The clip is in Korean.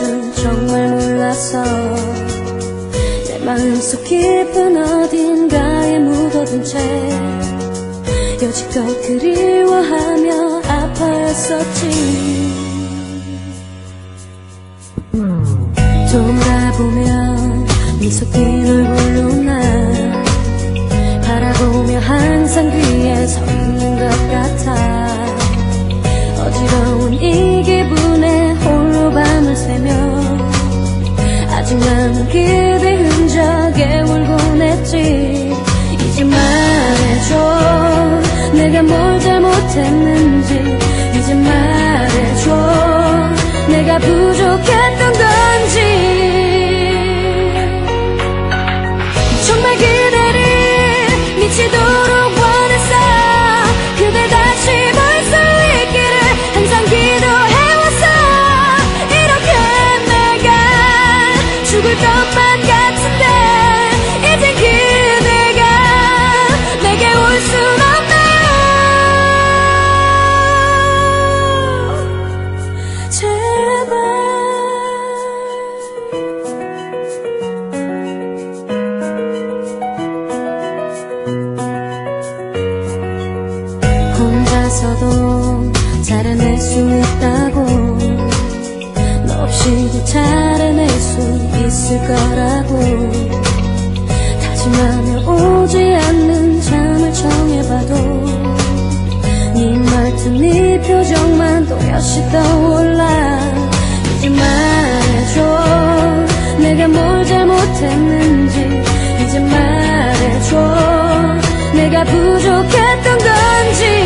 줄 정말 몰랐어 내 마음속 깊은 어딘가에 묻어둔 채 여지껏 그리워하며 아파했었지. 돌아보면 미소 띤 얼굴로 날 바라보며 항상 뒤에 서 있는 것 같아 아 혼자서도 잘해낼 수 있다고 너 없이도 잘해낼 수 있을 거라고. 다짐하며 오지 않는 잠을 청해봐도 네 말투 네 표정만 또렷이 떠올라. 이제 말해줘. 내가 뭘 잘못했는지 이제 말해줘. 내가 부족했던 건지